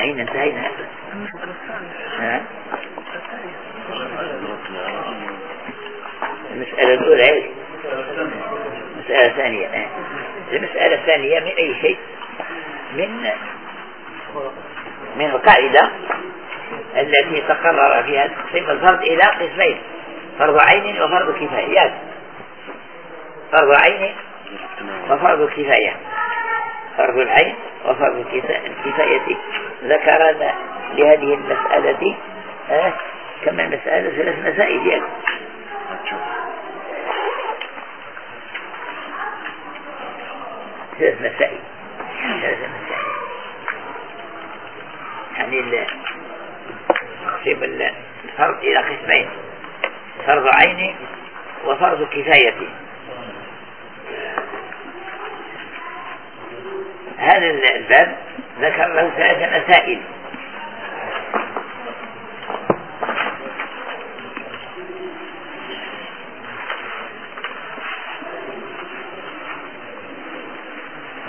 أين انتهينا؟ المسألة الأولى. المسألة الثانية المسألة الثانية من أي شيء؟ من من القاعدة التي تقرر فيها تقسيم الفرض إلى قسمين فرض عين وفرض كفايات فرض عين وفرض كفاية. فرض العين وفرض الكفاية. ذكر لهذه المسألة كما المسألة ثلاث مسائل. يعني ثلاث مسائل. ثلاث مسائل. يعني تقسيم الفرض إلى قسمين. فرض عين وفرض كفاية هذا الباب ذكر له ثلاث مسائل.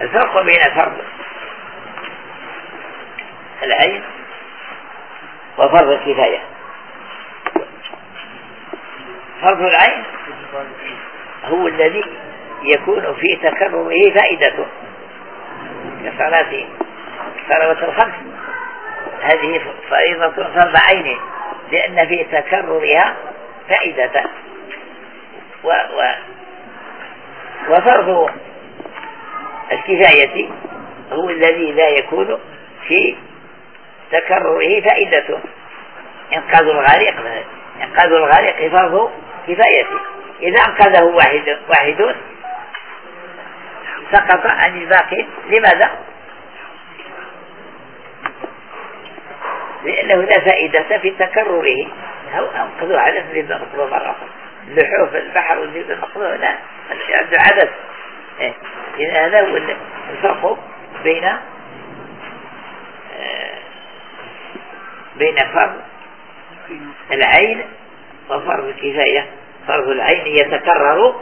الفرق بين فرض العين وفرض الكفاية. فرض العين هو الذي يكون في تكرره فائدة كصلاة صلوات الخمس. هذه فريضة فرض عين لأن في تكررها فائدة. و و وفرض الكفاية هو الذي لا يكون في تكرره فائدة. إنقاذ الغريق إنقاذ الغريق فرض كفايته إذا أنقذه واحد واحد سقط عن الباقي. لماذا؟ لأنه لا فائدة في تكرره. أو أنقذوا على مثل مقصود مرة. لحوف البحر وزيد مقصود لا عنده عدد. إذا هذا هو الفرق بين آه، بين فرض العين وفرض الكفاية. فرض العين يتكرر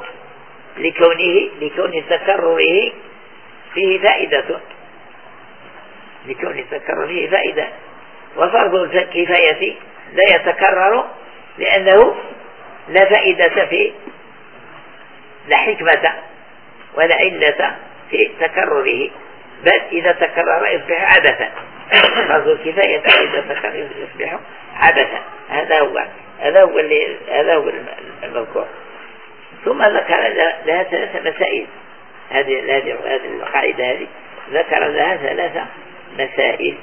لكونه لكون تكرره فيه فائدة. لكون تكرره فائدة. وفرض الكفاية لا يتكرر لأنه لا فائدة فيه لا حكمة ولا علة في تكرره. بل إذا تكرر يصبح عبثا. فرض الكفاية إذا تكرر يصبح عبثا. هذا هو هذا هو هذا هو المذكور ثم ذكر لها ثلاث مسائل. هذه هذه القاعدة هذه. ذكر لها ثلاث مسائل.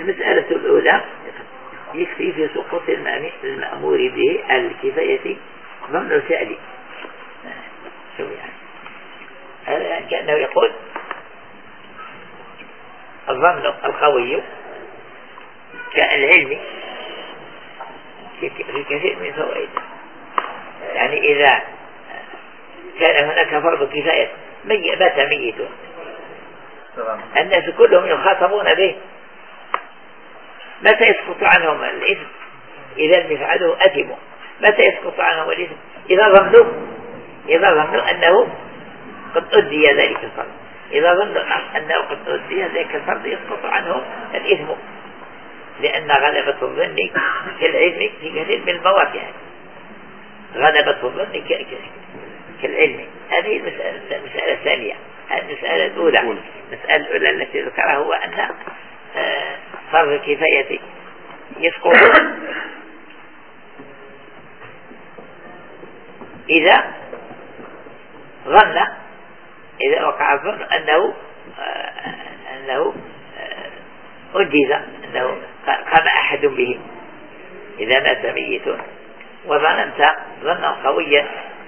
المسألة الأولى يكفي في سقوط المأمور به الكفاية ضمن الفعل. شو يعني كأنه يقول الظن القوي كالعلم في كثير من فوائد. يعني إذا كان هناك فرض كفاية مات ميت. الناس كلهم يخاطبون به. متى يسقط عنهم الإثم؟ إذا لم يفعلوا أثموا. متى يسقط عنهم الإثم؟ إذا ظنوا. إذا ظنوا أنه قد أدي ذلك الفرض. إذا ظنوا أنه قد أدي ذلك الفرض يسقط عنهم الإثم. لأن غلبة الظن كالعلم في كثير من المواقع غلبة الظن كالعلم. هذه المسألة الثانية المسألة الأولى. المسألة الأولى التي ذكرها هو أن آه، فرض الكفاية يسقط. إذا ظن إذا وقع الظن أنه آه، أنه آه، أجيز أنه قام أحد به. إذا مات ميت وظننت ظنا قويا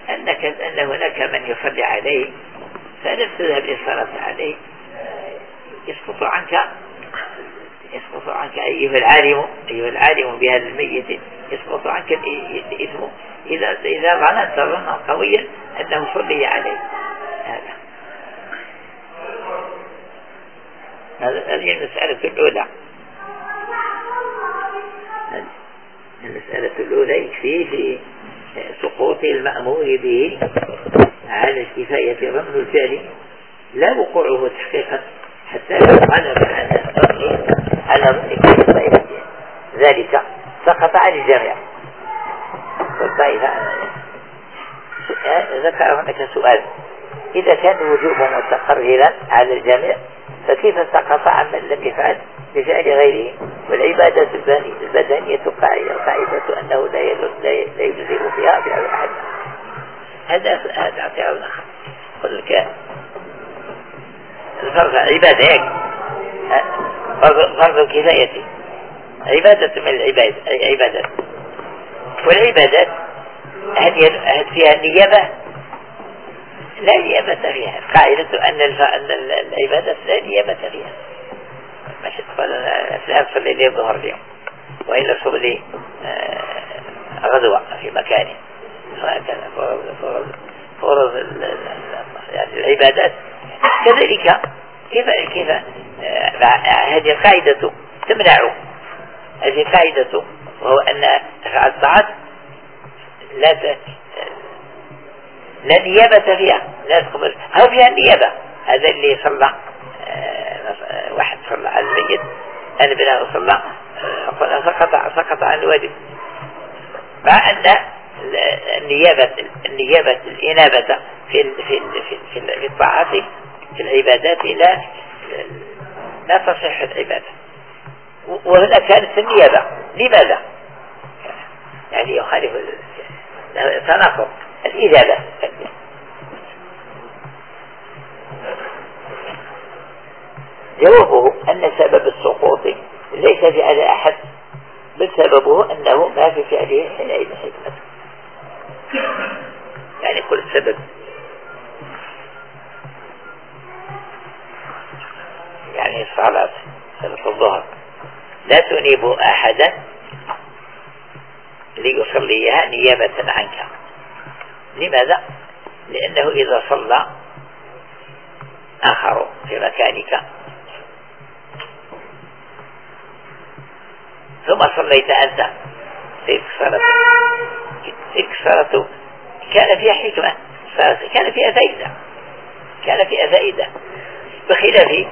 أنك أن هناك من يصلي عليه فلم تذهب للصلاة عليه. يسقط عنك يسقط عنك أيها العالم أيها العالم بهذا الميت. يسقط عنك الإثم. إذا إذا ظننت ظنا قويا أنه صلي عليه. هذا هذه المسألة الأولى. المسألة الأولى يكفي في سقوط المأمور به على الكفاية رمز الفعل لا وقوعه تحقيقا حتى لو غلب على ظنه ذلك سقط عن الجميع. والطائفة ذكر هناك سؤال. إذا كان الوجوب متقررا على الجميع فكيف سقط عن من لم يفعل بفعل غيره؟ والعبادة البدنية قاعدة قاعدة أنه لا لا يجزئ فيها أحد هذا هذا اعتراض آخر قل لك الفرض عبادة هيك. فرض الكفاية عبادة من العباد عبادات والعبادات هل فيها نيابة؟ لا نيابة فيها. قاعدة أن العبادة لا نيابة فيها. مش فلان صلي لي الظهر اليوم. وإلا صلي آه، غدوة في مكانه وهكذا فرض فرض يعني العبادات. كذلك كيف كيف؟ آه، هذه القاعدة تمنع. هذه قاعدة وهو أن أفعال الطاعات لا لا نيابة فيها لا تقبل. أو فيها النيابة هذا اللي صلى آه، واحد صلى على الميت. أنا بلا صلى سقط سقط عن الواجب مع أن النيابة النيابة الإنابة في في في في الطاعات في العبادات لا لا تصح العبادة. وهنا كانت النيابة. لماذا؟ يعني يخالف تناقض الإجابة جوابه ثم الصلاة تلك الصلاة كان فيها حكمة كان فيها فائدة كان فيها فائدة بخلاف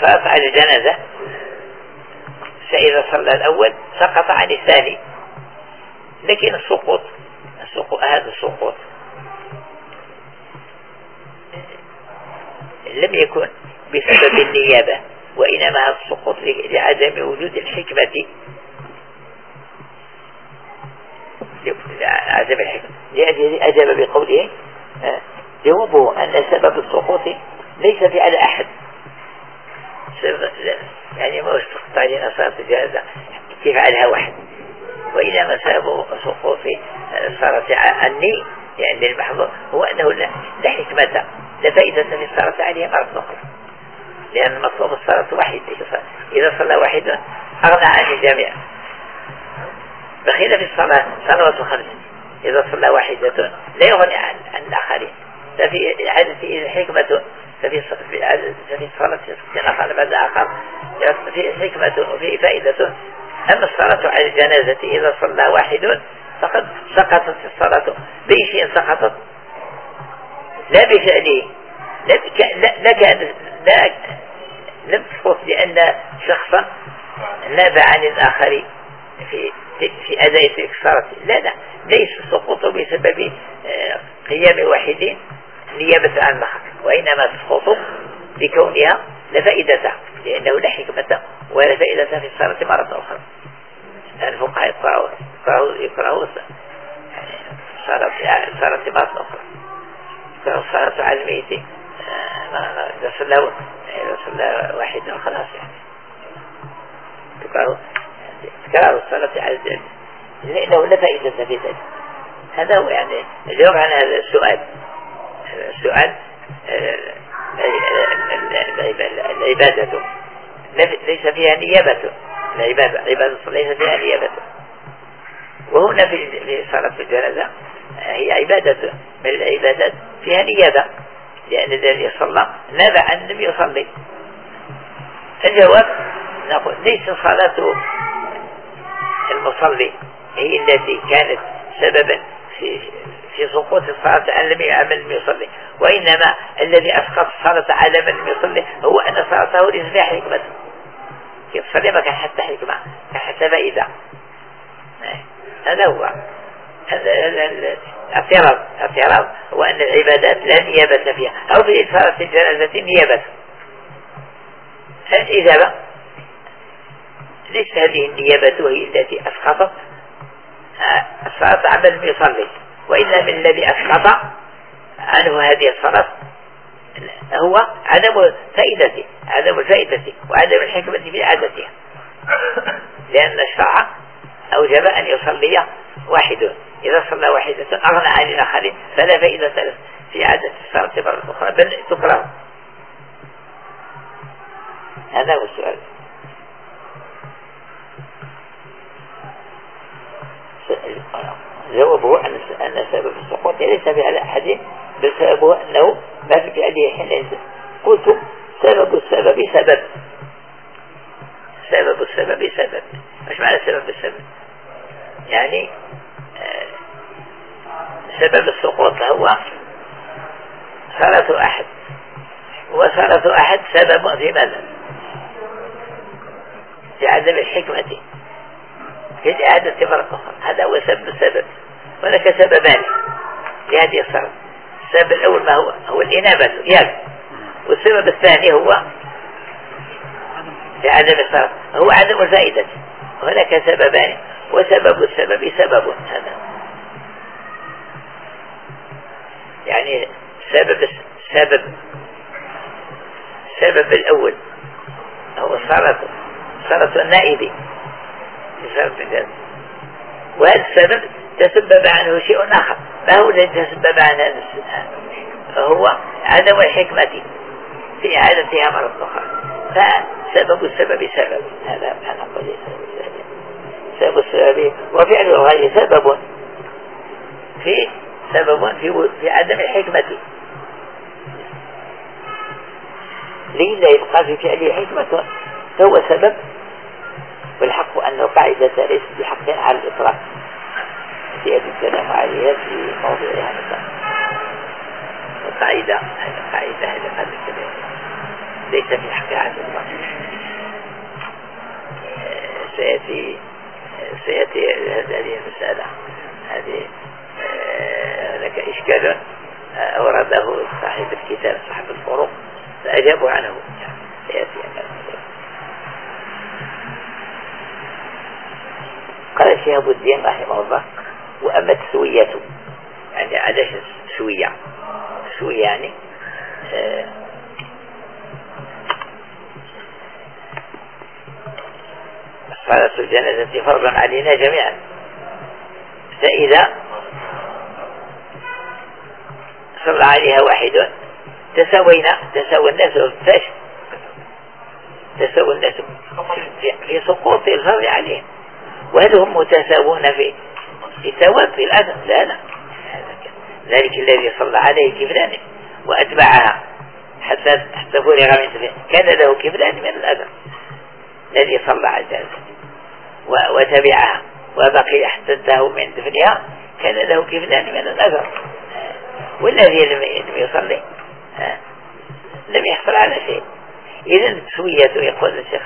صلاة على الجنازة. فإذا صلى الأول سقط عن الثاني. لكن السقوط. السقوط. هذا السقوط. لم يكن بسبب النيابة. وإنما السقوط لعدم وجود الحكمة. لعدم الحكمة. لأجل أجاب بقوله آه، جوابه أن سبب السقوط ليس في على أحد. يعني ما استقطع علينا صلاة الجنازة تفعلها واحد؟ وإذا سبب سقوط الصلاة عني يعني المحظور هو أنه لا, حكمة لا فائدة في الصلاة عليها مرة أخرى لأن مطلوب الصلاة واحد. إذا صلى واحد أغنى عن الجميع. بخيل في الصلاة صلوات خمس إذا صلى واحدة لا يغني عن, الآخرين. ففي عادة حكمة ففي ففي الصلاة تنقل بعد آخر في حكمة وفي فائدة. أما الصلاة على الجنازة إذا صلى واحد فقد سقطت الصلاة. بأي شيء سقطت؟ لا بفعله لا كأن لا لم تسقط لأن شخصا ناب عن الآخر في في أداء الصلاة لا لا. ليس بسبب آه، قيام واحدين نيابة عن الآخر وإنما تسقط بكونها لا فائدة لأنه لا حكمة ولا فائدة في الصلاة مرة أخرى. الفقهاء يقرأوا يقرأوا يقرأوا صلاة صلاة مرة أخرى. يقرأوا الصلاة على الميت. آه، إذا صلى إذا صلى خلاص يعني. تكرار الصلاة على الجنة لأنه لا فائدة في ذلك. هذا هو يعني الجواب عن هذا السؤال. السؤال العبادة. ليس فيها نيابة. العبادة عبادة ليس فيها نيابة. وهنا في صلاة الجنازة هي عبادة. من العبادات فيها نيابة. لأن الذي صلى عن لم يصلي. الجواب نقول ليس صلاة المصلي هي التي كانت سببا في في سقوط الصلاة أن لم يعمل يصلي. وإنما الذي أسقط الصلاة على من لم يصلي هو أن صلاته ليس فيها حكمة. كيف صلي؟ ما كان حتى حكمة كان حتى فائدة هذا هو. الاعتراض الاعتراض هو أن العبادات لا نيابة فيها أو في صلاة الجنازة نيابة. الإجابة ليس هذه النيابة هي التي أسقطت الصلاة عمل لم يصلي وإلا من الذي أسقط عنه هذه الصلاة هو عدم فائدته عدم الفائدة وعدم الحكمة في عادتها. لأن الشرع أوجب أن يصلي واحد. إذا صلى واحدة أغنى عن الآخرين فلا فائدة في عادة الصلاة مرة أخرى بل تكره. هذا هو السؤال. جوابه أن أن سبب السقوط ليس على أحد بل سببه أنه ما في فعله حين قلت سبب السبب سبب. سبب السبب سبب. مش معنى سبب السبب. يعني سبب السقوط هو صلاة أحد. وصلاة أحد سبب في ماذا؟ في عدم الحكمة. في إعادة مرة أخرى هذا هو سبب السبب. هناك سببان لهذه الصلاة. السبب الأول ما هو؟ هو الإنابة. ياك. والسبب الثاني هو في عدم الصلاة. هو عدم الفائدة. هناك سببان. وسبب السبب سبب هذا يعني سبب سبب السبب الأول هو صلاة صلاة النائب وهذا السبب تسبب عنه شيء آخر. ما هو الذي تسبب عنه هو عدم الحكمة في إعادتها مرة أخرى فسبب السبب سبب. هذا أنا أقول سبب السبب. وفعل الغير سبب. في سبب في في عدم الحكمة. لين يبقى في فعله حكمة؟ فهو سبب. والحق أن القاعدة ليست بحق على الإطلاق. سيأتي الكلام عليها في موضوعها مثلا القاعدة القاعدة هذا هذا الكلام ليس في حق على الإطلاق سيأتي سيأتي هذه المسألة. هذه هناك إشكال أورده صاحب الكتاب صاحب الفروق فأجابوا عنه. سيأتي. قال شهاب الدين رحمه الله وأما السوية يعني علاش سوية سوية يعني صلاة الجنازة فرض علينا جميعا. فإذا صلى عليها واحد تساوينا تساوي الناس فاش تساوي الناس في سقوط الفرض عليهم. وهل هم متساوون في في الثواب في الأجر لا لا. ذلك الذي صلى عليه كفلان وأتبعها. حتى حتى فرغ من كان له كفلان من الأجر الذي صلى على الجنازة وتبعها. وبقي انتهوا من دفنها كان له كفلان من الأجر والذي لم يصلي. لم يحصل على شيء. إذا سويته يقول الشيخ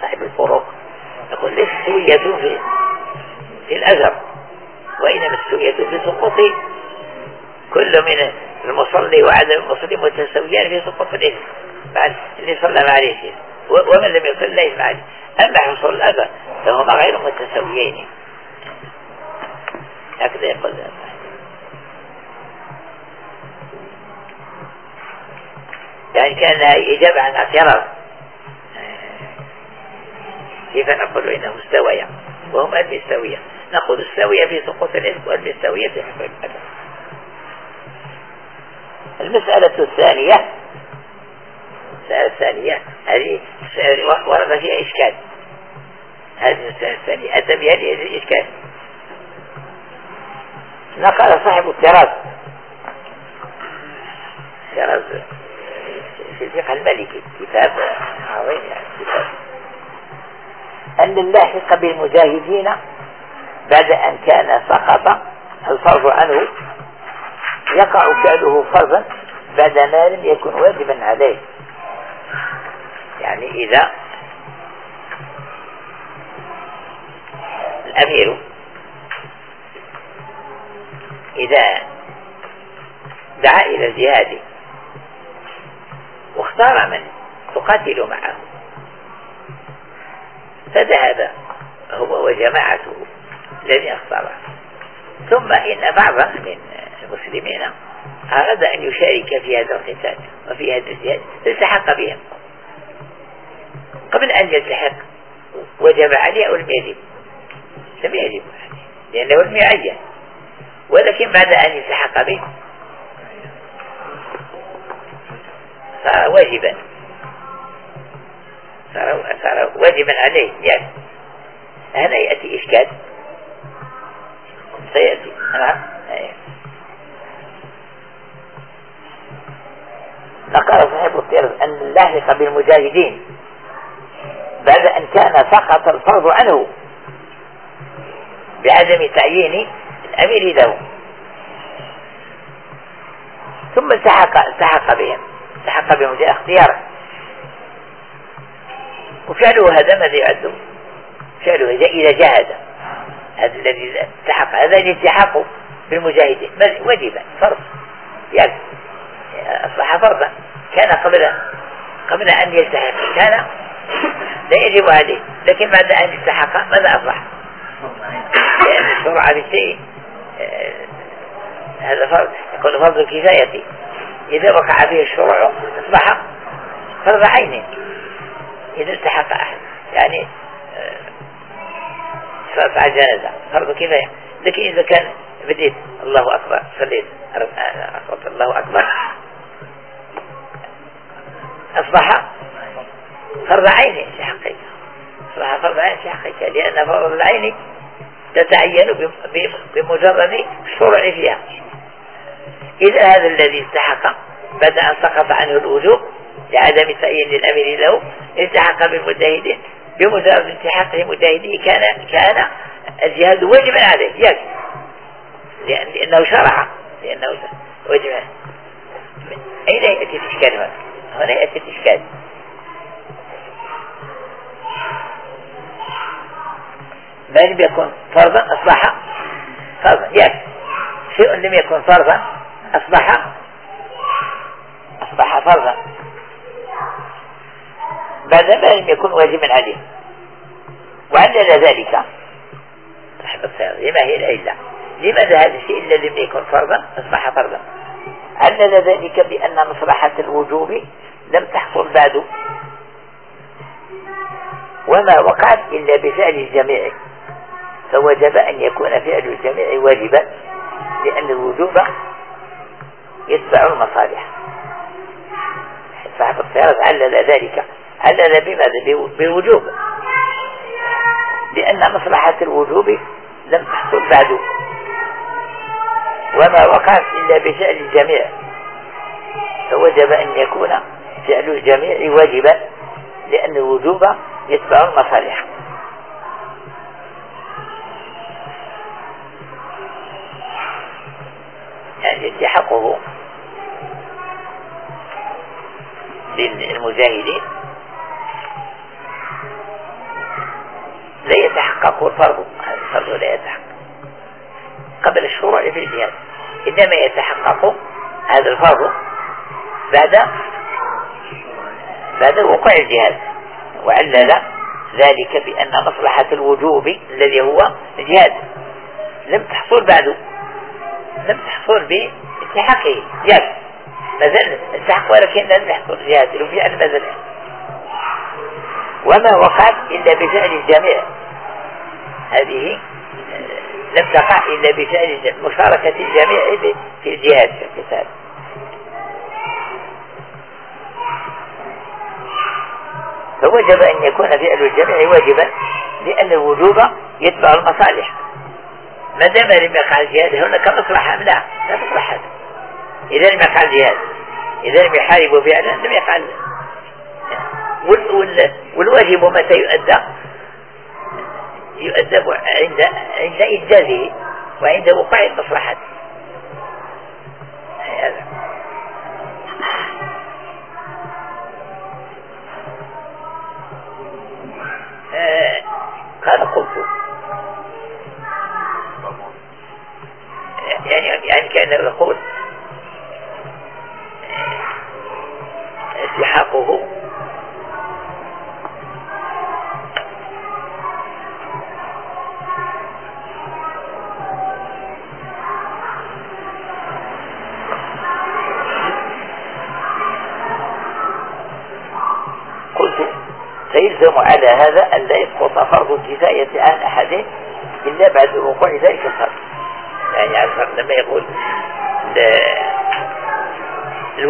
صاحب الفروق يقول ليس سوية في في الأثر وإنما السوية في سقوط. كل من المصلي وعدم المصلي متساويان في سقوط. الإثم بعد اللي صلى عليه ومن لم يصل لا يفعل. أما حصول الأذى فهما غير متساويين هكذا يقول يعني كأنها إجابة عن اعتراض. كيف نقول إنه مستوية وهم المستوية نقول السوية في سقوط الإثم والمستوية في حفظ الأدب المسألة الثانية المسألة الثانية هذه ورد فيها إشكال. هذه المسألة الثانية أتى بهذه الإشكال. نقل صاحب الطراز الطراز في الفقه الملكي كتاب عظيم يعني كتاب. أن اللاحق بالمجاهدين بعد أن كان سقط الفرض عنه يقع فعله فرضا بعد ما لم يكن واجبا عليه. يعني إذا الأمير إذا دعا إلى الجهاد واختار من تقاتل معه فذهب هو وجماعته الذين اختاره ثم إن بعضا من المسلمين أراد أن يشارك في هذا القتال وفي هذا الجهاد التحق بهم. قبل أن يلتحق. وجب عليه أو لم يجب؟ لم يجب لأنه لم يعين. ولكن بعد أن يلتحق به. صار واجبا. صار, صار واجبا عليه يعني. هنا يأتي إشكال. سيأتي. نعم. نقل صاحب الطرز أن اللاحق بالمجاهدين. بعد أن كان سقط الفرض عنه بعدم تعيين الأمير له. ثم التحق التحق بهم. التحق بهم جاء اختياره وفعله هذا ماذا يعد؟ فعله إذا جاهد. هذا الذي التحق هذا الالتحاق بالمجاهدين. واجبا فرض. يعني أصبح فرضا. كان قبل قبل أن يلتحق. كان لا يجب عليه لكن بعد أن التحق ماذا أصبح لأن الشرع بالشيء آه، هذا فرض يكون فرض الكفاية إذا وقع فيه الشروع أصبح فرض عين إذا التحق أحد. يعني صلاة على الجنازة فرض كفاية. لكن إذا كان بديت الله أكبر صليت أصبت الله أكبر. أصبح فرض عين في حقك. أصبح فرض عين في حقك. لأن فرض العين تتعين بمجرد الشرع فيها إذا هذا الذي استحق بعد أن سقط عنه الوجوب لعدم تعيين الأمر له التحق بالمجاهدين بمجرد انتحاقه مجاهده كان كان الجهاد واجبا عليه. يجب لأن لأنه شرع. لأنه واجب أين يأتي الإشكال هنا؟ هنا يأتي الإشكال. ما لم يكن فرضا أصبح فرضا. يكفي شيء لم يكن فرضا أصبح أصبح فرضا. بعد ما لم يكن واجبا عليه. وعلل ذلك صاحب لما هي العلة؟ لماذا هذا الشيء الذي لم يكن فرضا أصبح فرضا؟ علل ذلك بأن مصلحة الوجوب لم تحصل بعد؟ وما وقعت إلا بفعل الجميع. فوجب أن يكون فعل الجميع واجبا لأن الوجوب يتبع المصالح. صاحب السيارة علل ذلك. علل بماذا؟ بالوجوب لأن مصلحة الوجوب لم تحصل بعد. وما وقعت إلا بفعل الجميع. فوجب أن يكون فعل الجميع واجبا لأن الوجوب يتبع المصالح. التحقه للمجاهدين. لا يتحقق الفرض. الفرض لا يتحقق. قبل الشروع في الجهاد إنما يتحقق هذا الفرض بعد بعد وقوع الجهاد. وعلل ذلك بأن مصلحة الوجوب الذي هو الجهاد. لم تحصل بعد. لم تحصل باتحاقه جهاد ما زال التحق ولكن لم يحصل جهاد وفي أن ما زال. وما وقعت إلا بفعل الجميع. هذه لم تقع إلا بفعل مشاركة الجميع في الجهاد في القتال فوجب أن يكون فعل الجميع واجبا لأن الوجوب يتبع المصالح. ما دام لم يقع الجهاد هناك مصلحة لا لا هذا إذا لم يقع الجهاد إذا لم يحاربوا فعلا لم يفعل. والواجب متى يؤدى؟ يؤدب عند عند إنجازه وعند وقوع المصلحة. آه، قال قلت. يعني يعني كأنه يقول التحاقه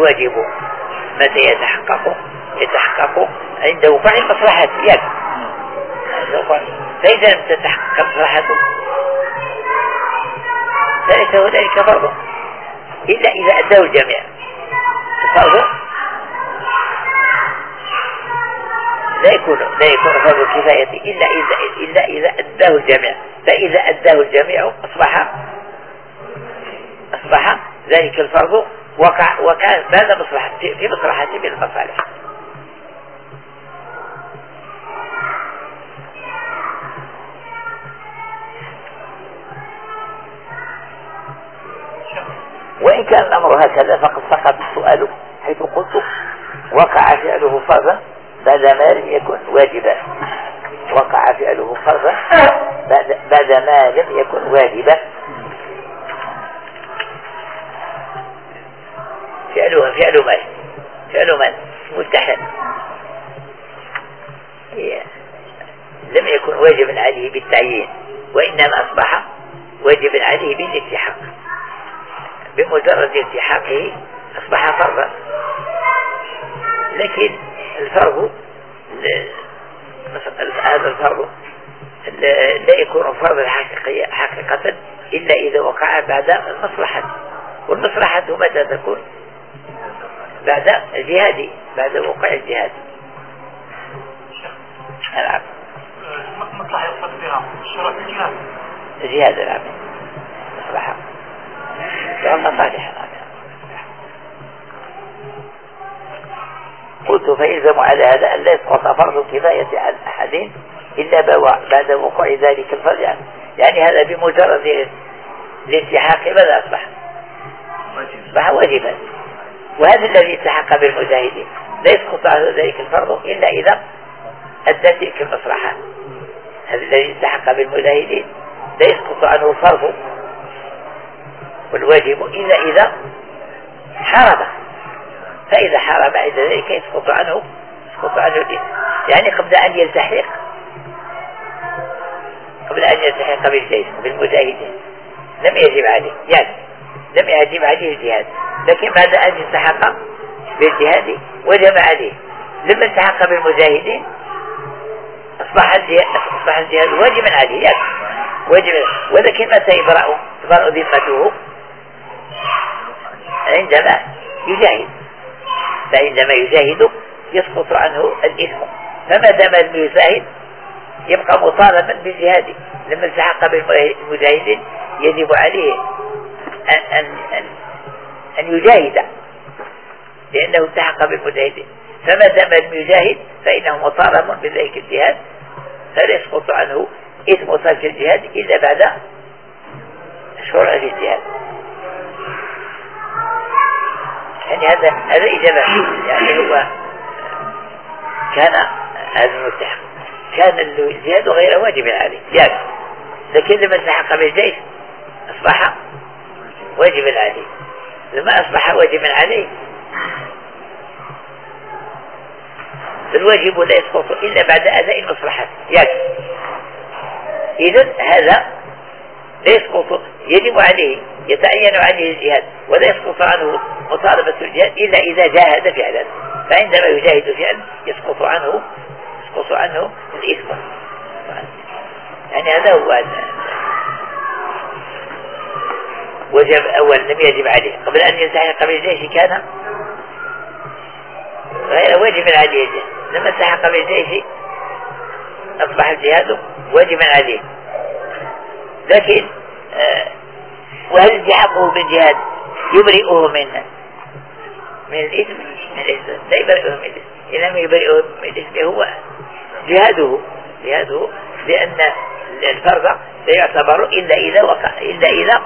الواجب متى يتحقق يتحقق عند وقوع المصلحة يد فإذا لم تتحقق مصلحته فليس هنالك فرض. إلا إذا أداه الجميع. الفرض لا يكون لا يكون فرض الكفاية إلا إذا إلا إذا أداه الجميع. فإذا أداه الجميع أصبح أصبح ذلك الفرض وقع وكان بعد مصلحة في مصلحة من المصالح؟ وإن كان الأمر هكذا فقد سقط السؤال حيث قلت. وقع فعله فرضا بعد ما لم يكن واجبا. وقع فعله فرضا بعد ما لم يكن واجبا. فعلها فعل من فعل من متحد لم يكن واجبا عليه بالتعيين وإنما أصبح واجبا عليه بالالتحاق. بمجرد التحاقه أصبح فرضا. لكن الفرض هذا الفرض لا يكون فرضا حقيقة إلا إذا وقع بعد المصلحة والمصلحة متى تكون؟ بعد الجهاد بعد وقوع الجهاد. نعم مصلحة شرط الجهاد. الجهاد نعم مصلحة مصالح قلت فيلزم على هذا أن لا يسقط فرض الكفاية عن أحد إلا بعد وقوع ذلك الفرض. يعني, يعني هذا بمجرد الالتحاق. ماذا أصبح؟ أصبح واجبا. وهذا الذي التحق بالمجاهدين. لا يسقط عنه ذلك الفرض إلا إذا أدى تلك المصلحة. هذا الذي التحق بالمجاهدين. لا يسقط عنه الفرض والواجب إلا إذا حارب. فإذا حارب عند ذلك يسقط عنه يسقط عنه الإثم يعني قبل أن يلتحق. قبل أن يلتحق بالجيش بالمجاهدين. لم يجب عليه. يعني لم يجب عليه الجهاد لكن بعد أن التحق بالجهاد وجب عليه. لما التحق بالمجاهدين أصبح الجهاد, أصبح الجهاد واجبا عليه. يعني واجب ولكن متى يبرأ تبرأ ذمته عندما يجاهد. فعندما يجاهد يسقط عنه الإثم. فما دام لم يجاهد يبقى مطالبا بالجهاد. لما التحق بالمجاهدين يجب عليه أن يجاهد. لأنه التحق بالمجاهدين فما دام لم يجاهد فإنه مطالب بذلك الجهاد. فلا يسقط عنه إثم ترك الجهاد إلا بعد شرع الجهاد. يعني هذا هذا إجابة. يعني هو كان هذا الملتحق كان الجهاد غير واجب عليه. يعني لكن لما التحق بالجيش أصبح واجبا عليه. لما أصبح واجبا عليه فالواجب لا يسقط إلا بعد أداء المصلحة. يعني إذا هذا لا يسقط يجب عليه يتعين عليه الجهاد ولا يسقط عنه مطالبة الجهاد إلا إذا جاهد فعلا فعندما يجاهد فعلا يسقط عنه يسقط عنه الإثم. يعني هذا هو وجب أول لم يجب عليه. قبل أن يلتحق بالجيش كان؟ غير واجب عليه. لما التحق بالجيش أصبح الجهاد واجبا عليه. لكن آه، وهل التحاقه بالجهاد؟ يبرئه من من الإثم؟ من الإثم. لا يبرئه من الإثم. إن لم يبرئه من الإثم هو جهاده. جهاده لأن الفرض لا يعتبر إلا إذا وقع إلا إذا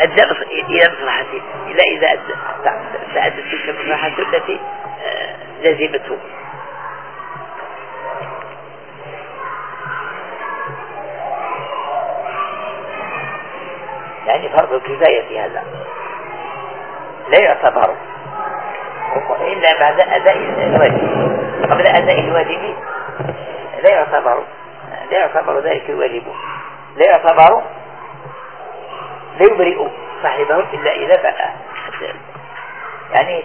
أدى إلى مصلحته إلا إذا فأدت تلك المصلحة التي لزمته يعني فرض الكفاية في هذا. لا يعتبر. إلا بعد أداء الواجب قبل أداء الواجب لا يعتبر. لا يعتبر ذلك الواجب لا يعتبر لا يبرئ صاحبه إلا إذا بقى. يعني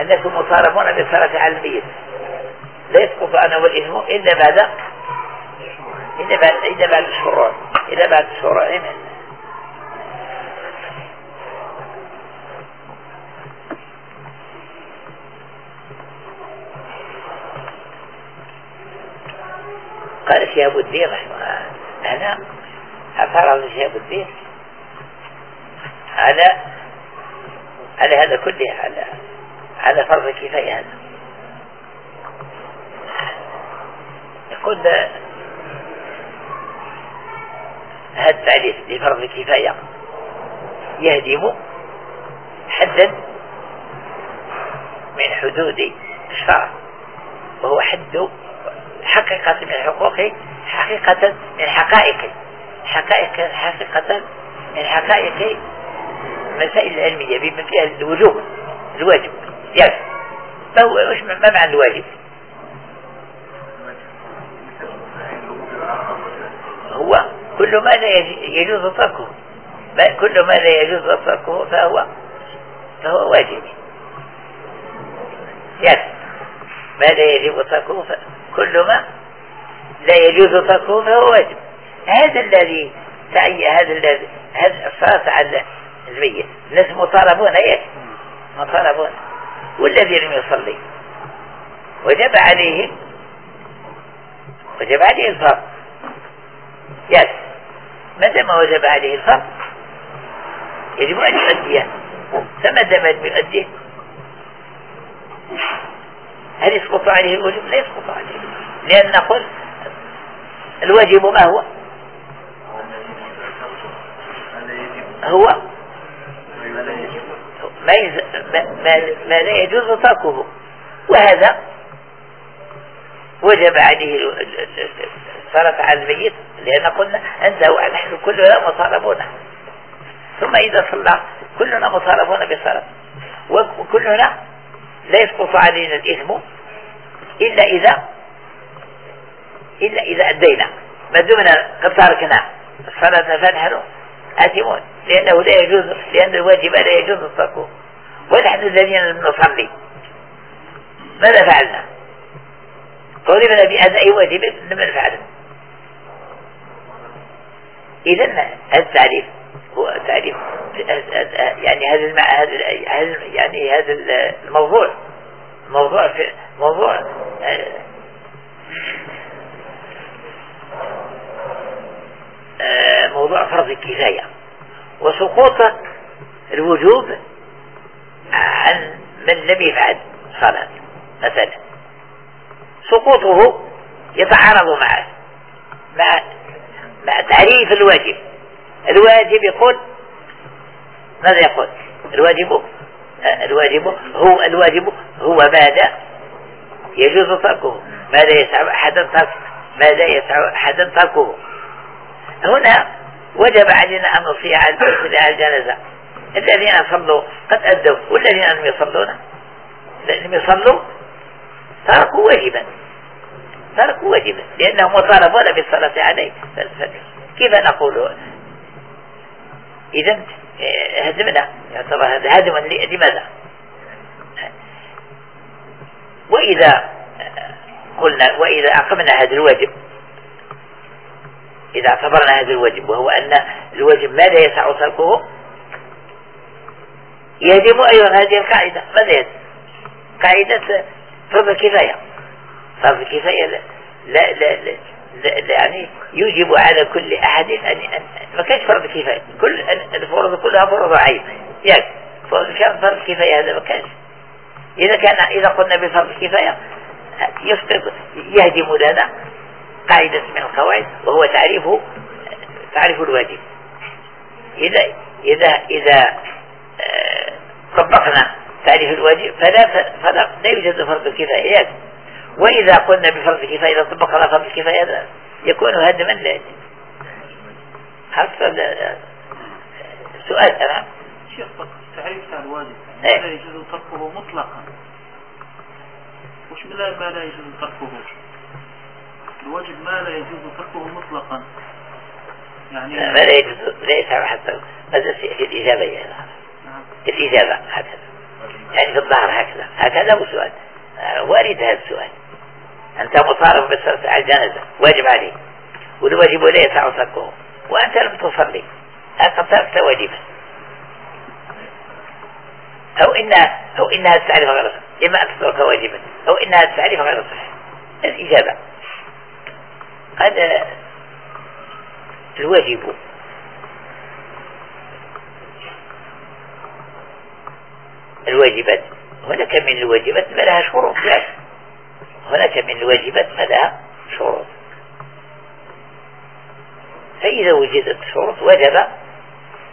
الناس مطالبون بالصلاة على الميت. لا يسقط عنه الإثم إلا بعد إلا بعد إلا بعد الشروع إلا بعد الشروع قال شهاب الدين رحمه الله. أنا اعترض شهاب الدين. على على هذا كله على على فرض الكفاية هذا. يقول هذا التعريف لفرض الكفاية يهدم حدا من حدود الشرع وهو حد حقيقة من الحقوق حقيقة من حقائق حقائق حقيقة من حقائق المسائل العلمية بما فيها الوجوب الواجب يعني. ما هو ما معنى الواجب. هو كل ما لا يجوز تركه. كل ما لا يجوز تركه فهو فهو واجب. يعني. ما لا يجب تركه كل ما لا يجوز تركه فهو واجب. هذا الذي تعي هذا الذي هذا الصلاة على الميت الناس مطالبون إيش مطالبون والذي لم يصلي. وجب عليه وجب عليه الفرض. يس. ما دام وجب عليه الفرض يجب أن يؤديه. فما دام لم يؤديه هل يسقط عليه الواجب لا يسقط عليه. لأن نقول الواجب ما هو؟ هو ما, يز... ما... ما لا يجوز تركه. وهذا وجب عليه صارت على الميت لأن قلنا أنت ونحن كلنا مطالبون ثم إذا صلى كلنا مطالبون بالصلاة وكلنا لا يسقط علينا الإثم إلا إذا إلا إذا أدينا. ما دمنا قد تركنا. الصلاة فنحن آثمون لأنه لا يجوز لأن الواجب لا يجوز تركه ونحن الذين نصلي. ماذا فعلنا؟ طالبنا بأداء واجب لم نفعله إذا هذا التعريف هو تعريف يعني هذا المع... هذا يعني هذا الموضوع. موضوع في موضوع آه، موضوع فرض الكفاية. وسقوط الوجوب عن من لم يفعل صلاة مثلا. سقوطه يتعارض مع مع تعريف الواجب. الواجب يقول ماذا يقول؟ الواجب الواجب هو الواجب هو ماذا يجوز تركه. ماذا يسعى أحدا ترك ماذا يسعى أحدا تركه؟ هنا وجب علينا أن نطيع على الجنازة الذين صلوا قد أدوا والذين لم يصلون؟ لم يصلوا تركوا واجبا. تركوا واجبا لأنهم مطالبون بالصلاة عليه كيف نقول؟ إذا آه، هدمنا يعتبر هذا هدما لماذا؟ وإذا قلنا وإذا أقمنا هذا الواجب إذا اعتبرنا هذا الواجب وهو أن الواجب ما لا يسع تركه؟ يجب أيضا هذه القاعدة. ماذا يجب قاعدة فرض الكفاية. فرض الكفاية لا لا لا, يعني يجب على كل أحد أن ما كانش فرض كفاية. كل الفروض كلها فروض عين. يعني كان فرض كفاية هذا ما كانش. إذا كان إذا قلنا بفرض كفاية يسقط يهدم لنا قاعدة من القواعد وهو تعريف تعريف الواجب. إذا إذا إذا آه، طبقنا تعريف الواجب فلا فلا لا يوجد فرض الكفاية وإذا قلنا بفرض الكفاية إذا طبقنا فرض الكفاية يكون هدما لا حصل سؤال أنا؟ شيخ تعريف الواجب إيه. لا يجوز تركه مطلقا. وش من ما لا يجوز تركه؟ الواجب ما لا يجوز تركه مطلقا. يعني ما لا يجوز ليس حتى هذا في الإجابة يعني. نعم. في الإجابة هكذا. يعني في الظهر هكذا. هكذا هو سؤال. وارد هذا السؤال. أنت مطالب بالصلاة على الجنازة. واجب عليك. والواجب لا يسع تركه. وأنت لم تصلي. أنت تركت واجبا. أو إنها أو إنها تستعرف غير صحيح. إما أن تترك واجبا. أو إنها تستعرف غير صحيح. الإجابة. هذا الواجب الواجبات. هناك من الواجبات ما لها شروط لا. هناك من الواجبات ما لها شروط. فإذا وجدت شروط وجب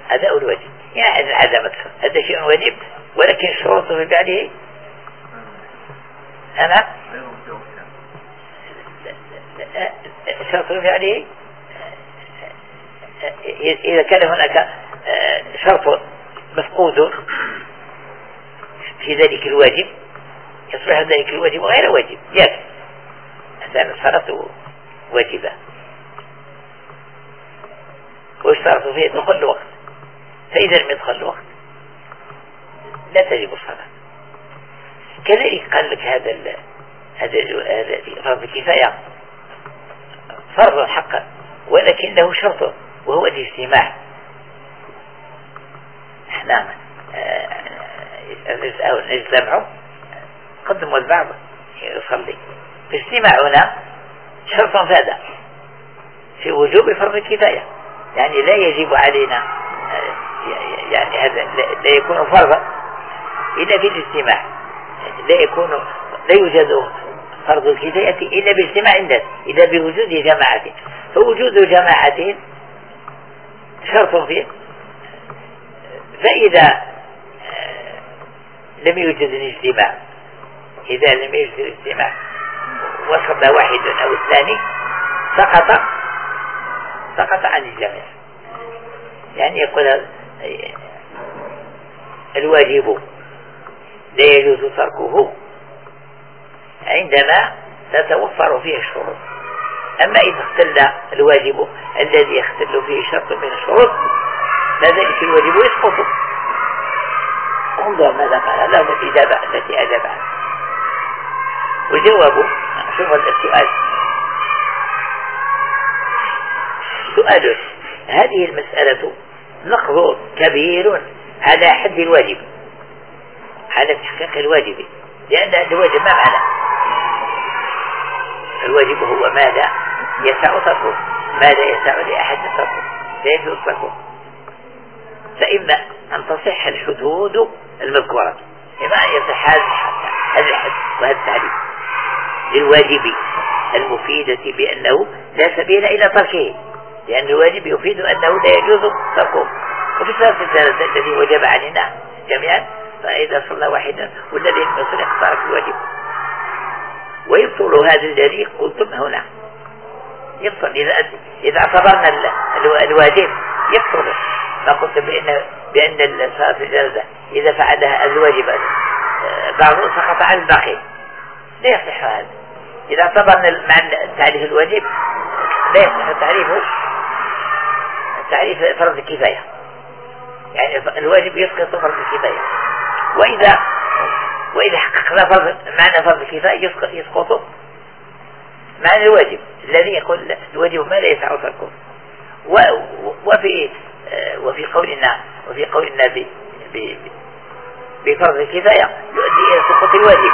أداء الواجب. يعني عدم هذا شيء واجب ولكن الشروط في فعله أنا في فعله إذا كان هناك شرط مفقود في ذلك الواجب يصبح ذلك الواجب غير واجب يكفي. مثلا الصلاة واجبة. ويشترط فيه دخول الوقت. فإذا لم يدخل الوقت لا تجب الصلاة. كذلك قال لك هذا هذا هذا فرض الكفاية فرض حقا ولكن له شرط وهو الاجتماع. إحنا نجتمع قدموا البعض يصلي. فاجتماعنا شرط فاد في وجوب فرض الكفاية. يعني لا يجب علينا يعني هذا لا يكون فرضا إلا في الاجتماع. لا يكون لا يوجد فرض الكفاية إلا باجتماع الناس إلا بوجود جماعة فوجود جماعة شرط فيه. فإذا لم يوجد الاجتماع إذا لم يوجد الاجتماع وصل واحد أو اثنان سقط سقط عن الجميع يعني يقول الواجب لا يجوز تركه. عندما تتوفر فيه الشروط. أما إذا اختل الواجب الذي يختل فيه شرط من الشروط فذلك الواجب يسقط انظر ماذا قال. له الإجابة التي أجاب عنها وجوابه شوف السؤال. سؤال هذه المسألة نقض كبير على حد الواجب. على تحقيق الواجب. لأن الواجب ما معنى؟ الواجب هو ما لا يسع تركه ما لا يسع لأحد تركه لا يجوز تركه فإما أن تصح الحدود المذكورة إما أن يصح هذا الحد وهذا التعريف للواجب المفيدة بأنه لا سبيل إلى تركه لأن الواجب يفيد أنه لا يجوز تركه. وفي صلاة الثالثة الذي وجب علينا جميعا فإذا صلى واحدا والذي لم يصل ترك الواجب. ويبطل هذا الذي قلتم هنا. يبطل. إذا إذا اعتبرنا الواجب يبطل. فقلت بأن بأن صلاة الجنازة إذا فعلها الواجب آه، بعضه سقط عن الباقي. لا يصح هذا. إذا اعتبرنا مع تعريف الواجب لا يصح تعريفه. تعريف فرض الكفاية. يعني الواجب يسقط فرض الكفاية. وإذا وإذا حققنا فرض معنى فرض الكفاية يسقط معنى الواجب. الذي يقول الواجب ما لا يسع تركه. وفي آه، وفي قولنا وفي قولنا بفرض الكفاية يؤدي إلى سقوط الواجب.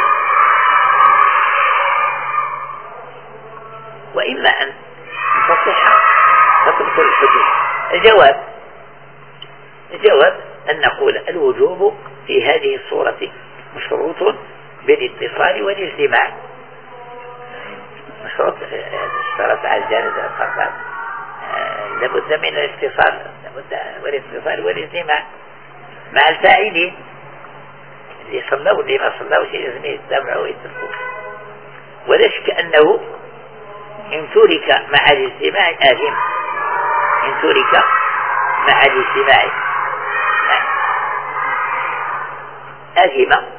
وإما أن يكون الحدود الجواب الجواب أن نقول الوجوب في هذه الصورة مشروط بالاتصال والاجتماع. مشروط اشترط على الجانب الخطاب لابد من الاتصال لابد والاتصال والاجتماع مع الفاعلين. اللي صلوا واللي ما صلوا شيء لازم يتبعوا ويتركوا ولا شك أنه إن ترك مع الاجتماع آثم. إن ترك مع الاجتماع آثم.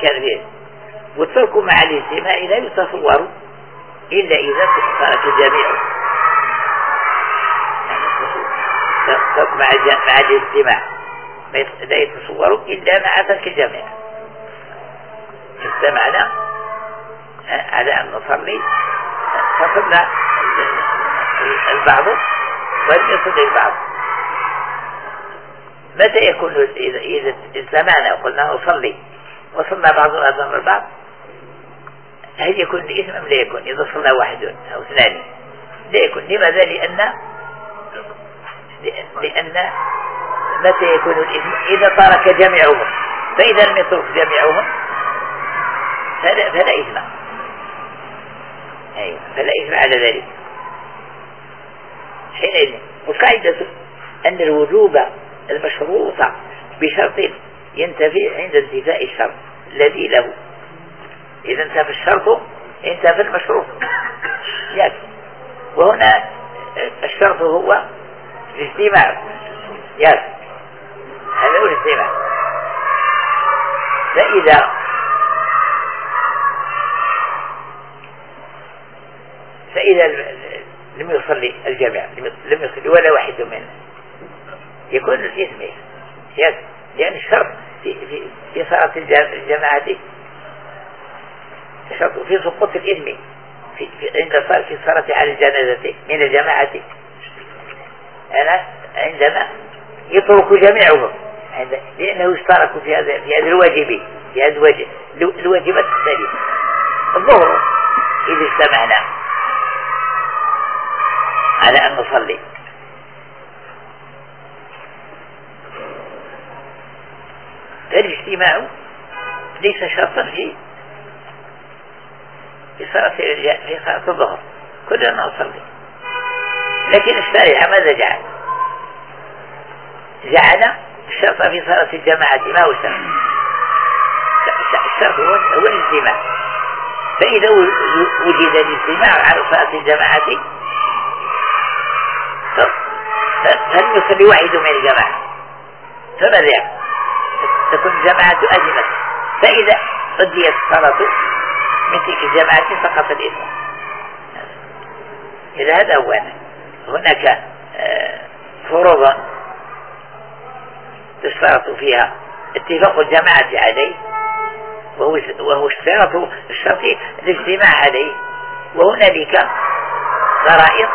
فيه والترك مع الاجتماع لا يتصور إلا إذا ترك الجميع. ترك مع مع الاجتماع لا يتصور إلا مع ترك الجميع. اجتمعنا على أن نصلي فصلنا البعض ولم يصلي البعض. متى يكون إذا اجتمعنا وقلنا نصلي؟ وصلنا بعضنا أمام البعض. هل يكون الإثم أم لا يكون؟ إذا صلى واحد أو اثنان. لا يكون. لماذا؟ لأن لأن متى يكون الإثم؟ إذا ترك جميعهم. فإذا لم يترك جميعهم فلا, فلا إثم. أيوة. فلا إثم على ذلك. حينئذ والقاعدة أن الوجوب المشروط بشرط ينتفي عند انتفاء الشرط. الذي له. إذا انتفى الشرط انتفى المشروط يكفي وهنا الشرط هو الاجتماع يكفي هذا هو الاجتماع فإذا فإذا لم يصلي الجميع لم يصلي ولا واحد منهم. يكون الإثم يكفي لأن الشرط في صلاة الجماعة الشرط في سقوط الإثم في, عند في الصلاة على الجنازة من الجماعة أنا عندما يترك جميعهم لأنه اشتركوا في هذا في هذا الواجب في هذا الواجب الواجبات الثانية. الظهر إذا اجتمعنا على أن نصلي فالاجتماع ليس شرطا في صلاة الظهر. كلنا نصلي. لكن الشارع ماذا جعل؟ جعل الشرط في صلاة الجماعة. ما هو الشرط؟ الشرط هو الاجتماع. فإذا وجد الاجتماع على صلاة الجماعة فلم يصلي واحد من الجماعة؟ فماذا؟ تكون الجماعة أجمل. فإذا أديت الصلاة من تلك الجماعة سقط الإثم إذا هذا أولا. هناك آه، فروض تشترط فيها اتفاق الجماعة عليه وهو وهو اشتراط الشرط الاجتماع عليه. وهنالك غرائب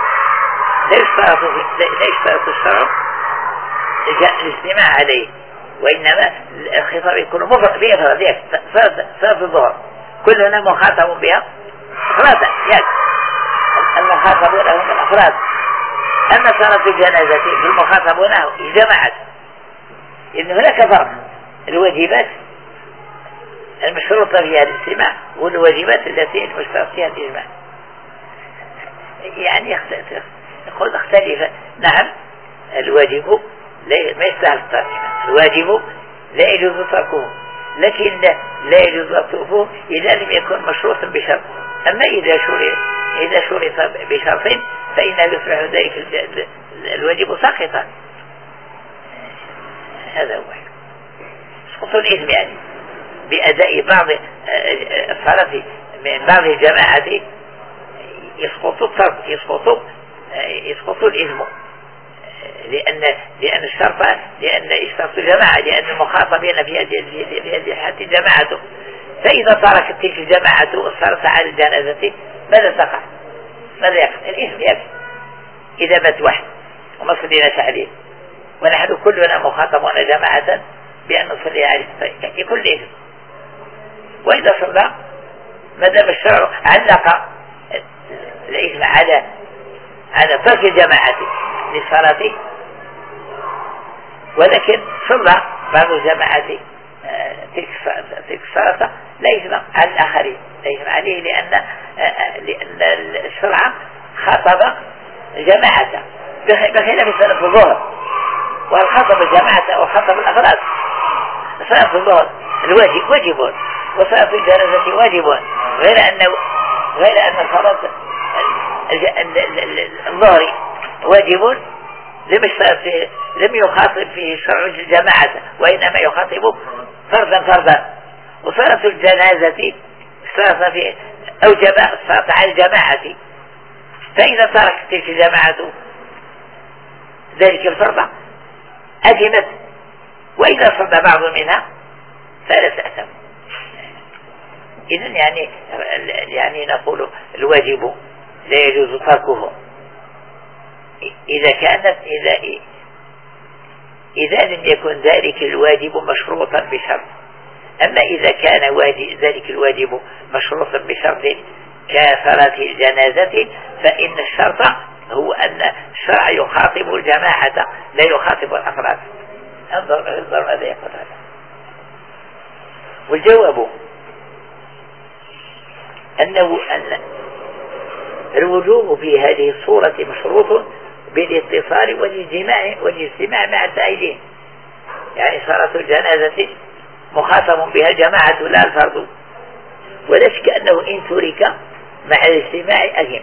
لا يشترط لا يشترط الشرط الاجتماع عليه. وإنما الخطاب يكون مفرد بإفراد صلاة الظهر. كلنا مخاطب بها. خلاص يك المخاطبون هم الأفراد. أما صلاة الجنازة المخاطبون جماعة. إن هناك فرق. الواجبات المشروطة فيها الاجتماع والواجبات التي المشترط فيها الإجماع يعني يقول اختلف. نعم الواجب ما يستاهل الواجب لا يجوز تركه. لكن لا يجوز تركه إذا لم يكن مشروطا بشرط. أما إذا شرط إذا شرط بشرط فإنه يصبح ذلك الواجب ساقطا. هذا هو. سقط الإثم يعني. بأداء بعض الصلاة من بعض الجماعات يسقط الترك يسقط يسقط الإثم. لأن لأن الشرط لأن اشترط الجماعة لأن المخاطبين في هذه في الحالة جماعته فإذا تركت تلك الجماعة والصلاة على الجنازة ماذا تقع؟ ماذا يقع؟ الإثم يكفي إذا مات واحد وما صليناش عليه ونحن كلنا مخاطبون جماعة بأن نصلي عليه طيب يكون الإثم وإذا صلى ما دام الشرع علق الإثم على على ترك الجماعة للصلاة ولكن صلى بعض الجماعات آه، تلك الصلاة لا يجمع على الآخرين لا يجمع عليه لأن آه، لأن الشرع خاطب جماعة بخلاف صلاة الظهر. وهل خاطب الجماعة خاطب الأفراد. صلاة الظهر الواجب واجب وصلاة الجنازة واجب غير أن غير أن صلاة الظهر واجب لم يخاطب فيه شرع الجماعة وإنما يخاطب فردا فردا وصلاة الجنازة صلاة في أوجب الصلاة على الجماعة. فإذا تركت تلك الجماعة ذلك الفرض أثمت وإذا صلى بعض منها فلا تأثم. إذا يعني يعني نقول الواجب لا يجوز تركه. إذا كانت إذا إذا لم يكن ذلك الواجب مشروطا بشرط. أما إذا كان ذلك الواجب مشروطا بشرط كصلاة الجنازة فإن الشرط هو أن الشرع يخاطب الجماعة لا يخاطب الأفراد. انظر انظر ماذا يقول هذا. والجواب أنه أن الوجوب في هذه الصورة مشروط بالاتصال والاجتماع والاجتماع مع السائلين يعني صلاة الجنازة مخاطب بها الجماعة لا الفرد. ولا شك أنه إن ترك مع الاجتماع أهم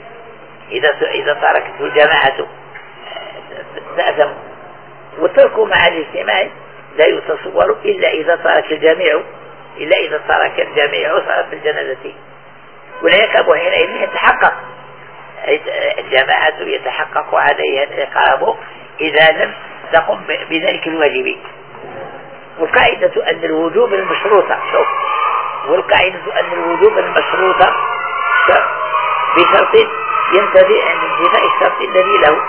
إذا إذا تركته الجماعة تأثم. والترك مع الاجتماع لا يتصور إلا إذا ترك الجميع إلا إذا ترك الجميع صلاة الجنازة. والعقاب حينئذ يتحقق. الجماعة يتحقق عليها العقاب إذا لم تقم بذلك الواجب. والقاعدة أن الوجوب المشروطة شوف. والقاعدة أن الوجوب المشروطة بشرط ينتفي عند انتفاء الشرط الذي له.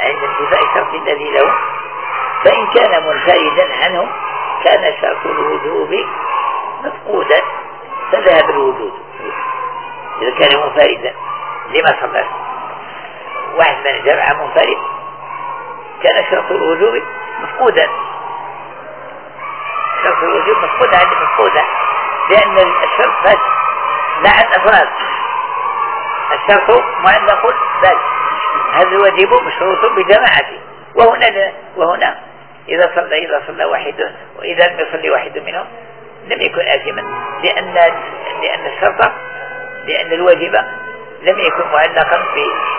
عند انتفاء الشرط الذي له. فإن كان منفردا عنه كان شرط الوجوب مفقودا فذهب الوجود إذا كان منفردا لما صلى واحد من الجماعة منفرد. كان شرط الوجوب مفقودا. شرط الوجوب مفقود عند مفقودا لأن الشرط فات لا عن أفراد الشرط معلق بل. هذا الواجب مشروط بجماعته. وهنا وهنا إذا صلى إذا صلى واحد وإذا لم يصلي واحد منهم لم يكن آثما لأن لأن الشرط لأن الواجب لم يكن معلقا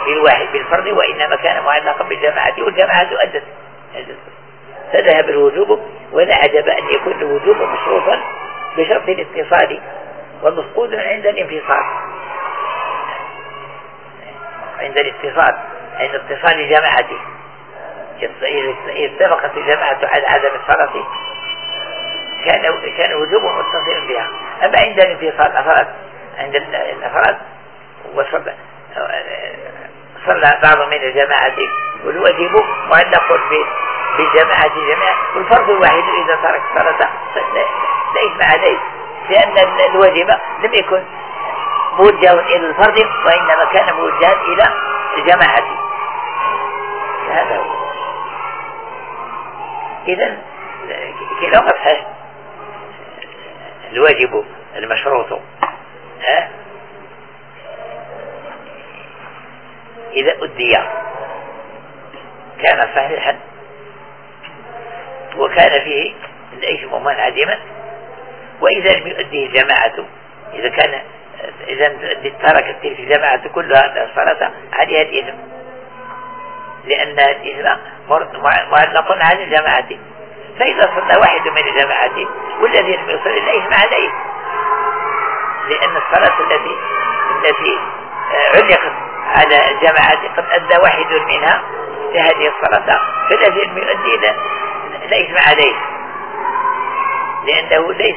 بالواحد بالفرد وإنما كان معلقا بالجماعة والجماعة أدت. فذهب الوجوب ولا عجب أن يكون الوجوب مشروطا بشرط الاتصال ومفقود عند الانفصال. عند الاتصال عند اتصال إذا اتفقت الجماعة على عدم الصلاة. كان كان وجوب متصل بها. أما عند الانفصال عند الأفراد وصلى صلى بعض من الجماعة والواجب معلق بالجماعة جميعا والفرد الواحد إذا ترك الصلاة لا إثم عليه لأن الواجب لم يكن موجه إلى الفرد وإنما كان موجها إلى الجماعة. هذا هو. إذا كلاهما صحيح. الواجب المشروط. ها؟ إذا أدي. كان صحيحا وكان فيه الإثم منعدما وإذا لم يؤديه الجماعة إذا كان إذا تركت تلك الجماعة كلها الصلاة عليها الإثم لأن الإثم معلق عن الجماعة فإذا صلى واحد من الجماعة والذي لم يصلي لا إثم عليه. لأن الصلاة التي التي آه، علقت على الجماعة قد أدى واحد منها في هذه الصلاة. فالذي يؤدي لا إثم عليه. لأنه ليس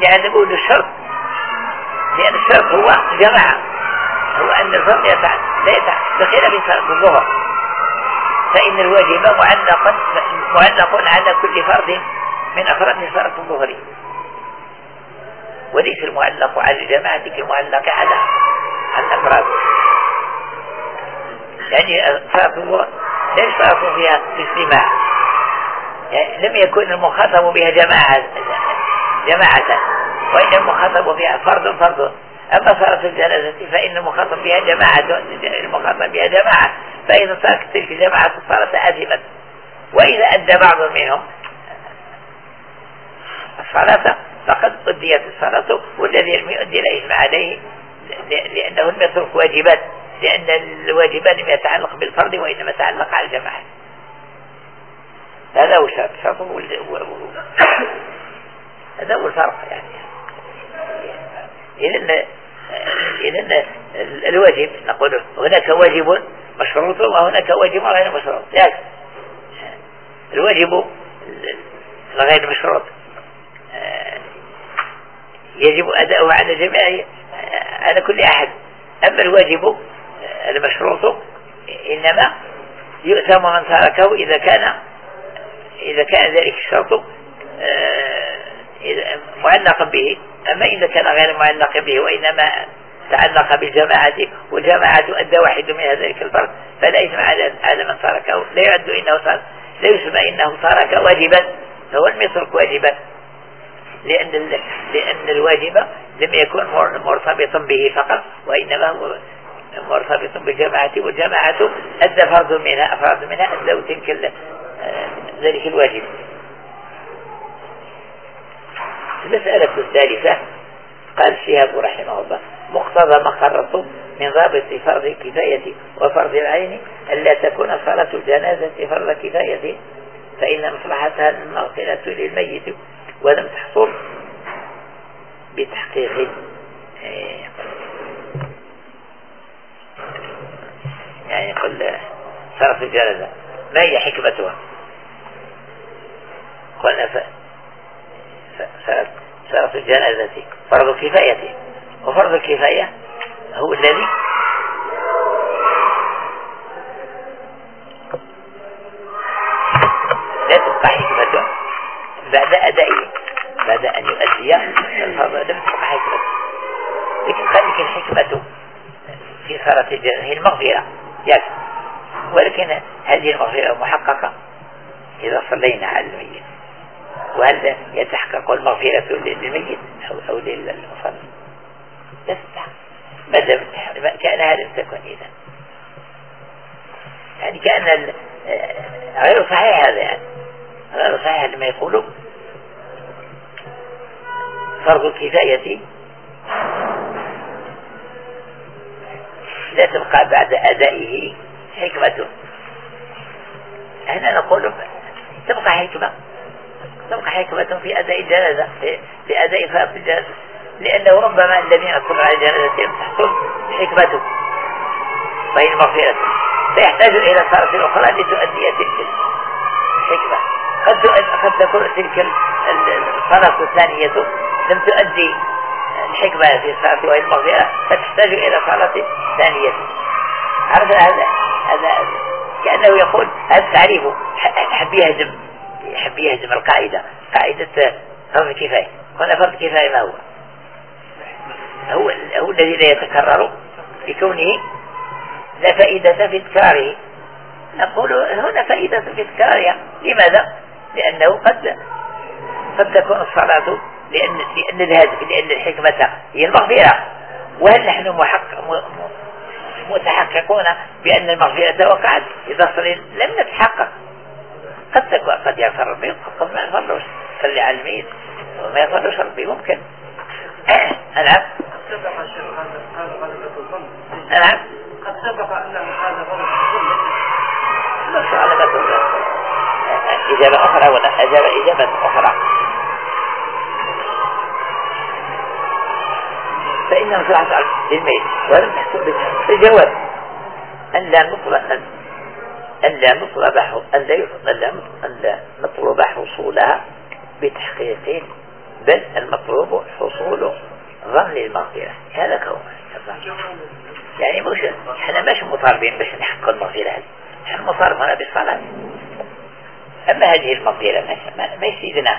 لأنه له شرط. لأن الشرط هو جماعة. هو أن الفرد لا يفعل بخلاف صلاة الظهر. فإن الواجب معلق معلق على كل فرد من أفراد صلاة الظهر. وليس المعلق على الجماعة كالمعلق على الأفراد يعني صلاته لا يشترط فيها الاستماع يعني لم يكن المخاطب بها جماعة جماعة. وإن المخاطب بها فرد فرد. أما صلاة الجنازة فإن المخاطب بها جماعة. المخاطب بها جماعة. فإذا تركت تلك الجماعة الصلاة آثمت وإذا أدى بعض منهم الصلاة فقد أديت الصلاة والذي لم يؤدي إثم عليه لأنه لم يترك واجبات لأن الواجبات لم يتعلق بالفرد وإنما يتعلق على الجماعة. هذا هو الشرط هذا هو الفرق يعني. إذن الواجب نقول هناك واجب مشروط وهناك واجب غير مشروط. الواجب غير مشروط. يجب أداؤه على جميع على كل أحد. أما الواجب المشروط إنما يؤثم من تركه إذا كان إذا كان ذلك الشرط آه، معلقا به. أما إذا كان غير معلق به وإنما تعلق بالجماعة والجماعة أدى واحد من ذلك الفرد فلا إثم على من تركه. لا يعد إنه لا يسمى إنه ترك واجبا فهو لم يترك واجبا. لأن لأن الواجب لم يكن مرتبطا به فقط وإنما هو مرتبط بالجماعة والجماعة أدى فرد منها أفراد منها أدوا تلك آه، ذلك الواجب. المسألة الثالثة قال الشهاب رحمه الله مقتضى ما قررت من ضابط فرض الكفاية وفرض العين ألا تكون صلاة الجنازة فرض كفاية فإن مصلحتها المغفرة للميت ولم تحصل بتحقيق إيه. يعني قل صرف الجنازة ما هي حكمتها؟ قلنا صرف الجنازة فرض كفاية وفرض الكفاية هو الذي لا تبقى حكمته بعد أدائه بعد أن يؤدي. الفرض لم تبقى حكمته لكن لكن حكمته في صلاة الجنازة هي المغفرة. يكفي ولكن هذه المغفرة محققة. إذا صلينا على الميت. وهل يتحقق المغفرة للميت أو, أو للمصلي تستحق ما كأنها لم تكن إذا. يعني كأن غير صحيح هذا يعني. غير صحيح لما يقولوا. فرض الكفاية. لا تبقى بعد أدائه حكمة. هنا نقول تبقى حكمة. تبقى حكمة في أداء الجنازة في أداء فرض الجنازة. لأنه ربما الذين يدخلون على الجنازة تحصل حكمته وهي المغفرة فيحتاج إلى صلاة أخرى لتؤدي تلك الحكمة. قد قد تكون تلك الصلاة الثانية. لم تؤدي الحكمة في الصلاة وهي المغفرة فتحتاج إلى صلاة ثانية. عرف هذا؟ هذا كأنه يقول هذا تعريفه حب يهزم يحب يهزم القاعدة. قاعدة فرض كفاية هنا فرض كفاية ما هو؟ هو, هو الذي لا يتكرر بكونه لا فائدة في تكراره نقول هنا فائدة في تكرارها لماذا؟ لأنه قد قد تكون الصلاة لأن لأن الهدف لأن الحكمة هي المغفرة. وهل نحن محقق متحققون بأن المغفرة وقعت؟ إذا صلي لم نتحقق. قد تكون قد يغفر ربي قد ما يغفرش صلي على الميت وما يغفرش ربي ممكن. نعم نعم قد سبق أنه هذا غلط الظن غلبة إجابة أخرى ولا أجابة إجابة أخرى. فإنه سبحانه للميت. ولم تحسب الجواب أن لا نطلب أن لا نطلب أن لا أن لا نطلب حصولها بتحقيق بل المطلوب حصول ظن المغفرة. هذا كون. يعني مش إحنا مش مطالبين باش نحقق المغفرة هذه. إحنا مطالبين بالصلاة. أما هذه المغفرة ما يسيدنا.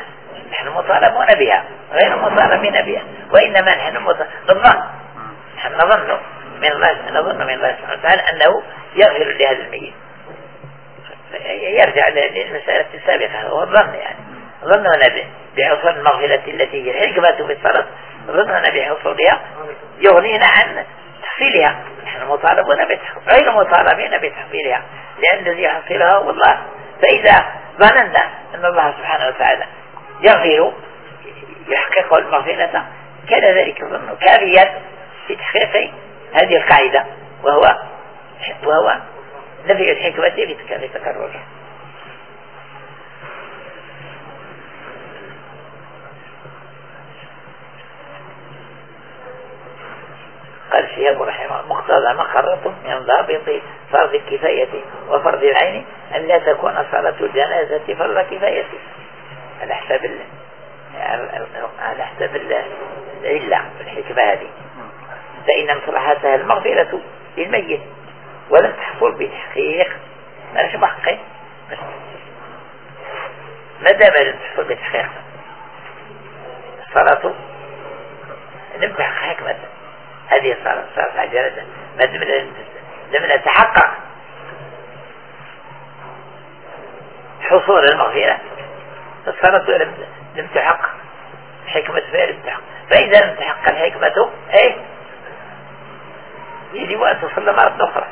نحن مطالبون بها غير مطالبين بها وإنما نحن الظن نحن نظن من الله نظن من الله سبحانه وتعالى أنه يغفر لهذا الميت. يرجع للمسألة السابقة هو الظن يعني. ظننا بحصول المغفرة التي هي الحكمة الصلاة ظننا بحصولها يغنينا عن تحصيلها. نحن مطالبون غير مطالبين بتحصيلها. لأن الذي يحصلها هو الله. فإذا ظننا أن الله سبحانه وتعالى يغفر يحقق المغفرة كان ذلك الظن كافيا في تحقيق هذه القاعدة وهو وهو نفي الحكمة في تكررها. قال الشهاب رحمه مقتضى ما من ضابط فرض الكفاية وفرض العين أن لا تكون صلاة الجنازة فرض كفاية على حساب الله. على حساب العلة الحكمة هذه. فإن مصلحتها المغفرة للميت ولم تحصل بتحقيق ماش محقق ما دام لم تحصل بتحقيق الصلاة لم تحقق حكمة. هذه الصلاة صلاة عجلة. ما دام لم نتحقق. حصول المغفرة. فالصلاة لم تحقق حكمة فيها لم تحقق فإذا لم تحقق الحكمة إيه؟ يجب أن تصلى مرة أخرى.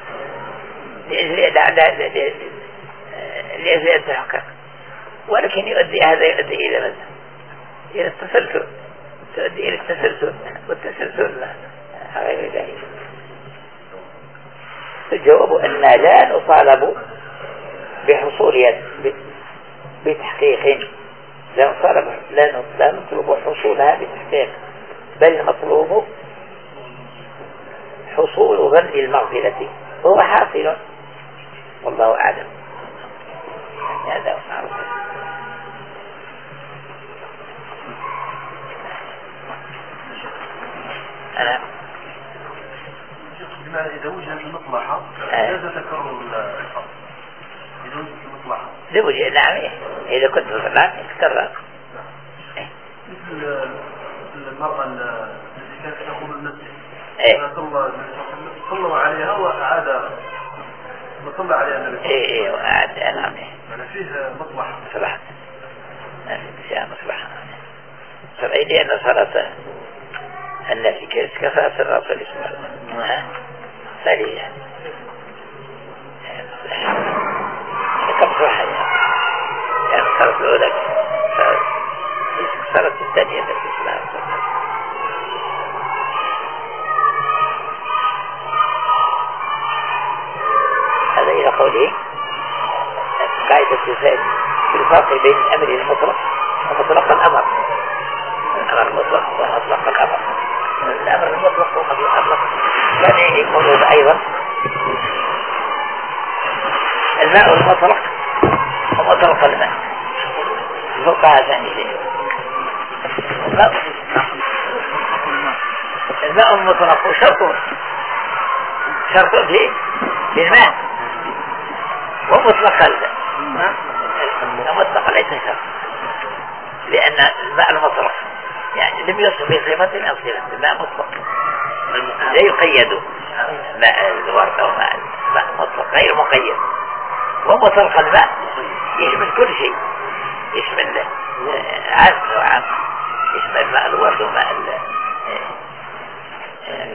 لأجل أن تحقق ولكن يؤدي هذا يؤدي إلى ماذا؟ إلى التسلسل. تؤدي إلى التسلسل. والتسلسل غير ذلك. الجواب أن لا نطالب بحصول بتحقيق. لا نطالب لا نطلب حصولها بتحقيق بل المطلوب حصول ظن المغفرة. وهو حاصل. والله أعلم. هذا معروف. أنا بمعنى إذا وجدت المصلحة آه. لا تتكرر. لوجه نعم إذا كنت في الصلاة تتكرر مثل المرأة التي كانت تقوم المسجد إيه. صلوا عليها وأعاد وصلى عليها النبي. إيه إيه وأعاد نعم يعني فيه مصلحة. مصلحة. فيها مصلحة. فبعيد لأن صلاة النبي كصلاة الرسول صلى الله عليه وسلم. الفرق بين الأمر المطلق ومطلق الأمر. الأمر المطلق ومطلق الأمر. الأمر المطلق ومطلق الأمر كان يقولون أيضا الماء المطلق ومطلق الماء. ثاني شيء الماء الماء المطلق شرط. شرط في الماء ومطلق الماء مطلق ليس شرط لأن الماء المطلق يعني لم يصل بصفة من أصلها الماء مطلق لا يقيد ماء الورد أو ماء الماء مطلق غير مقيد. ومطلق الماء يشمل كل شيء. يشمل عام وعام يشمل ماء الورد وماء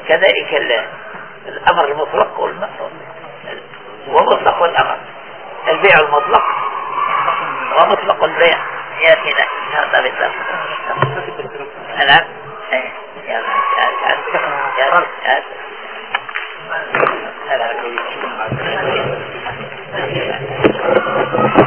كذلك الأمر المطلق والمطلق ومطلق الأمر. البيع المطلق ومطلق البيع. هذا يا يا يا Thank you.